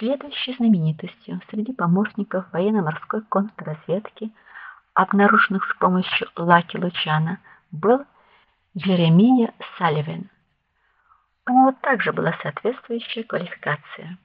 Следующей знаменитостью среди помощников военно-морской контрразведки, обнаруженных с помощью Лаки Лучана, был Джеремия Салливен. У него также была соответствующая квалификация.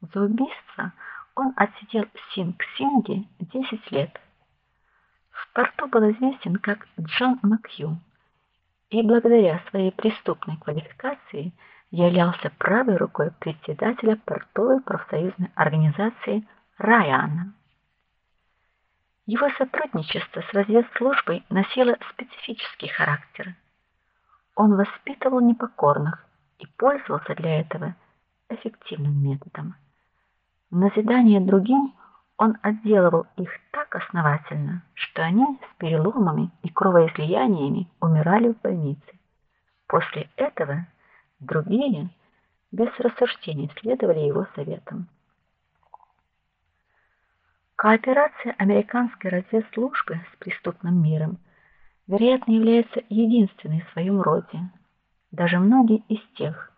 За убийство он отсидел в Синг-Синге 10 лет. В порту был известен как Джон Макью, и благодаря своей преступной квалификации являлся правой рукой председателя портовой профсоюзной организации Райана. Его сотрудничество с разведслужбой носило специфический характер. Он воспитывал непокорных и пользовался для этого эффективным методом. В назидание другим он отделывал их так основательно, что они с переломами и кровоизлияниями умирали в больнице. После этого другие без рассуждений следовали его советам. Кооперация американской разведслужбы с преступным миром, вероятно, является единственной в своем роде. Даже многие из тех,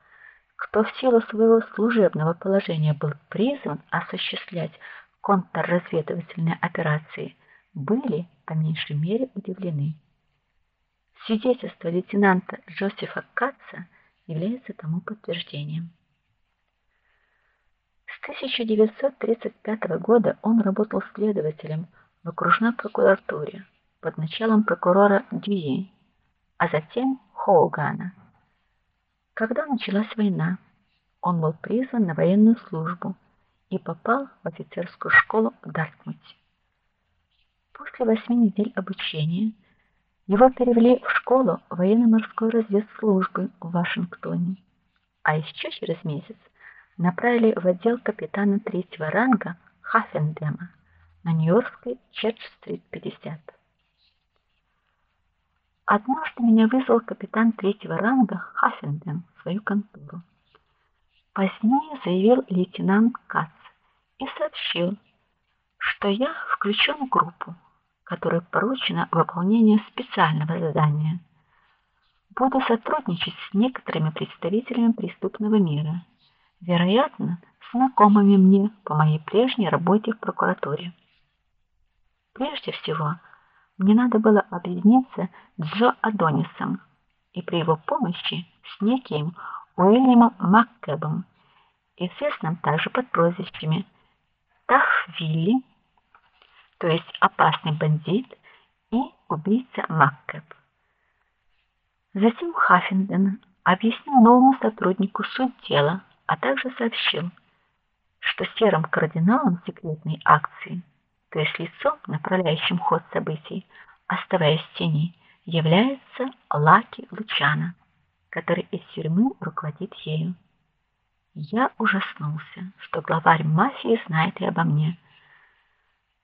кто в силу своего служебного положения был призван осуществлять контрразведывательные операции, были по меньшей мере удивлены. Свидетельство лейтенанта Джозефа Катца является тому подтверждением. С 1935 года он работал следователем в окружной прокуратуре под началом прокурора Дюи, а затем Хоугана. Когда началась война, он был призван на военную службу и попал в офицерскую школу в Дартмуте. После восьми недель обучения его перевели в школу военно-морской разведслужбы в Вашингтоне, а еще через месяц направили в отдел капитана третьего ранга Хаффендема на Нью-Йоркской Черч-стрит 50. Однажды меня вызвал капитан третьего ранга Хаффендем в свою контору. Позднее заявил лейтенант Кац и сообщил, что я включен в группу, которой поручено выполнение специального задания. Буду сотрудничать с некоторыми представителями преступного мира, вероятно, знакомыми мне по моей прежней работе в прокуратуре. Прежде всего, мне надо было объединиться с Джо Адонисом и при его помощи с неким Уильямом Маккебом, известным также под прозвищами Тафвилли то есть опасный бандит и убийца Маккеп. Затем Хаффенден объяснил новому сотруднику суть дела, а также сообщил, что серым кардиналом секретной акции, то есть лицом, направляющим ход событий, оставаясь в тени, является Лаки Лучана, который из тюрьмы руководит ею. Я ужаснулся, что главарь мафии знает и обо мне.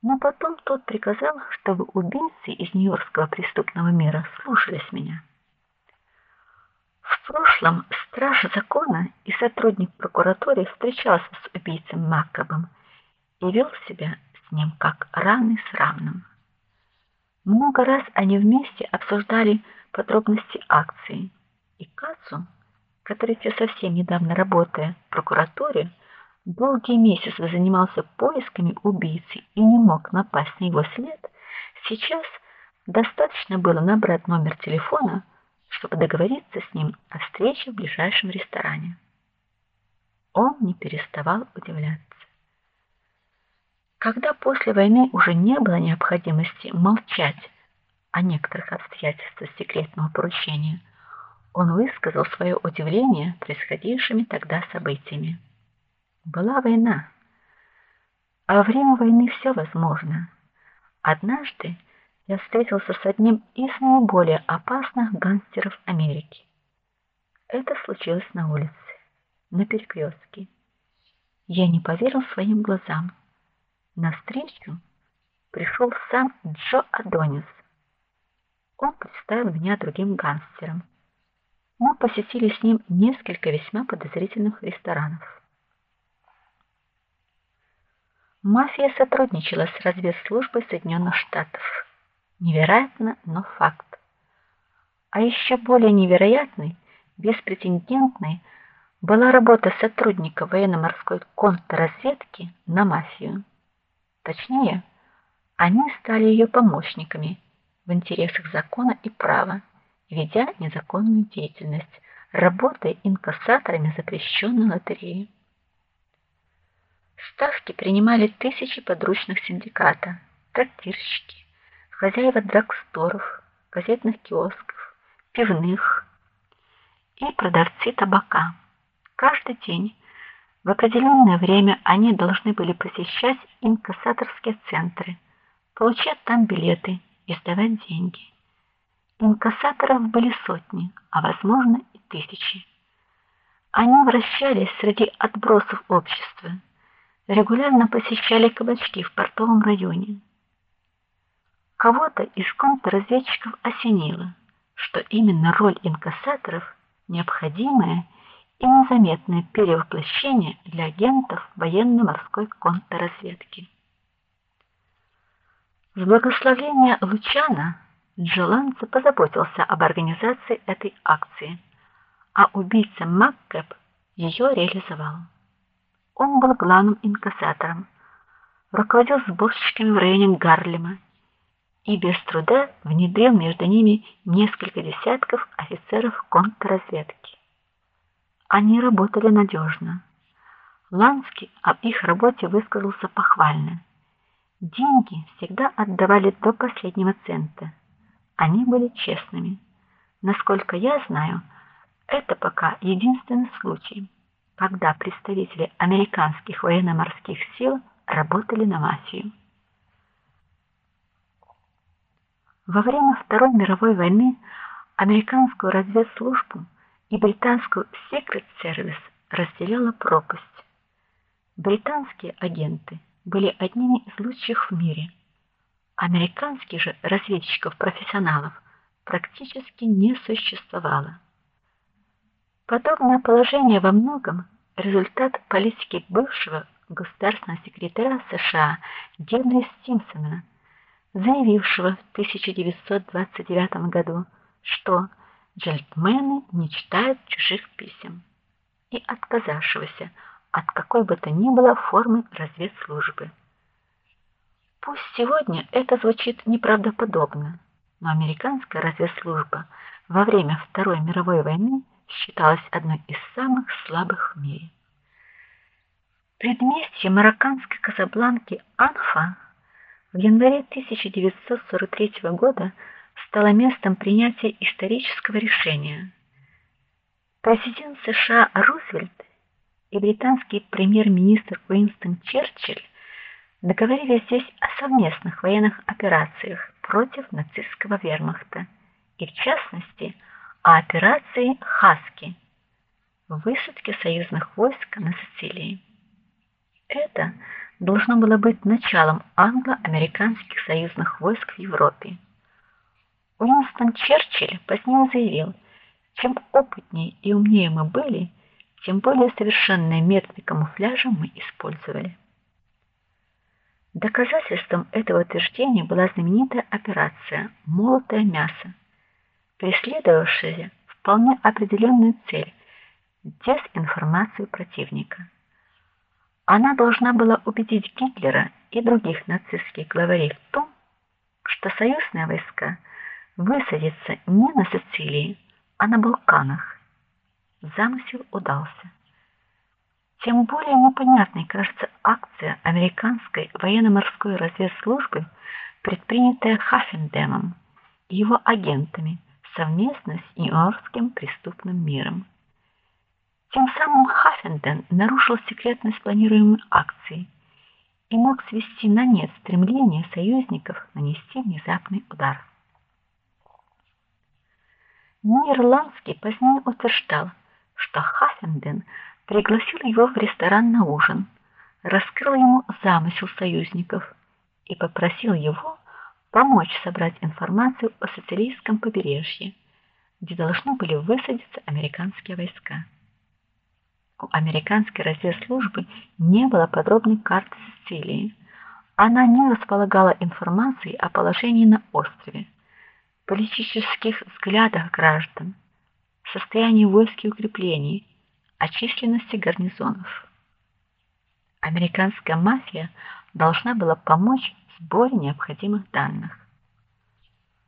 Но потом тот приказал, чтобы убийцы из нью-йоркского преступного мира слушались меня. В прошлом страж закона и сотрудник прокуратуры встречался с убийцей Маккабом и вел себя с ним как равный с равным. Много раз они вместе обсуждали подробности акции, и Кацу, который еще совсем недавно работая в прокуратуре, долгие месяцы занимался поисками убийцы и не мог напасть на его след, сейчас достаточно было набрать номер телефона, чтобы договориться с ним о встрече в ближайшем ресторане. Он не переставал удивляться. Когда после войны уже не было необходимости молчать о некоторых обстоятельствах секретного поручения, он высказал свое удивление происходившими тогда событиями. Была война. А во время войны все возможно. Однажды я встретился с одним из наиболее опасных гангстеров Америки. Это случилось на улице, на перекрестке. Я не поверил своим глазам. На встречу пришел сам Джо Адонис. Он представил меня другим гангстерам. Мы посетили с ним несколько весьма подозрительных ресторанов. Мафия сотрудничала с разведслужбой Соединенных Штатов. Невероятно, но факт. А еще более невероятный, беспрецедентный была работа сотрудника военно-морской контрразведки на мафию. Точнее, они стали ее помощниками в интересах закона и права, ведя незаконную деятельность, работая инкассаторами запрещенной лотереи. Ставки принимали тысячи подручных синдиката, трактирщики, хозяева драгсторов, газетных киосков, пивных и продавцы табака. Каждый день в определенное время они должны были посещать инкассаторские центры, получать там билеты и сдавать деньги. Инкассаторов были сотни, а возможно и тысячи. Они вращались среди отбросов общества, регулярно посещали кабачки в портовом районе. Кого-то из контрразведчиков осенило, что именно роль инкассаторов необходимая и незаметное перевоплощение для агентов военно-морской контрразведки. С благословения Лучана Джоланца позаботился об организации этой акции, а убийца Маккэп ее реализовал. Он был главным инкассатором, руководил сборщиками в районе Гарлема и без труда внедрил между ними несколько десятков офицеров контрразведки. Они работали надежно. Ланский об их работе высказался похвально. Деньги всегда отдавали до последнего цента. Они были честными. Насколько я знаю, это пока единственный случай, когда представители американских военно-морских сил работали на мафию. Во время Второй мировой войны американскую разведслужбу и британскую Secret Service разделяла пропасть. Британские агенты были одними из лучших в мире. Американских же разведчиков-профессионалов практически не существовало. Подобное положение во многом результат политики бывшего государственного секретаря США Генри Стимсона, заявившего в 1929 году, что джентльмены не читают чужих писем, и отказавшегося от какой бы то ни было формы разведслужбы. Пусть сегодня это звучит неправдоподобно, но американская разведслужба во время Второй мировой войны считалась одной из самых слабых в мире. Предместье марокканской Казабланки Анфа в январе 1943 года стало местом принятия исторического решения. Президент США Рузвельт и британский премьер-министр Уинстон Черчилль договорились здесь о совместных военных операциях против нацистского вермахта и в частности о операции Хаски высадке союзных войск на Сицилии. Это должно было быть началом англо-американских союзных войск в Европе. Уинстон Черчилль позднее заявил: "Чем опытнее и умнее мы были, тем более совершенные методы камуфляжа мы использовали". Доказательством этого утверждения была знаменитая операция Молотое мясо, преследовавшая вполне определенную цель дезинформацию противника. Она должна была убедить Гитлера и других нацистских главарей в том, что союзные войска высадиться не на Сицилии, а на Балканах. Замысел удался. Тем более непонятной кажется акция американской военно-морской разведслужбы, предпринятая Хаффендемом и его агентами совместно с Нью-Йоркским преступным миром. Тем самым Хаффенден нарушил секретность планируемой акции и мог свести на нет стремление союзников нанести внезапный удар. Нирландский позднее утверждал, что Хаффенден пригласил его в ресторан на ужин, раскрыл ему замысел союзников и попросил его помочь собрать информацию о сицилийском побережье, где должны были высадиться американские войска. У американской разведслужбы не было подробной карты Сицилии. Она не располагала информацией о положении на острове политических взглядах граждан, состоянии войск и укреплений, о численности гарнизонов. Американская мафия должна была помочь сборе необходимых данных.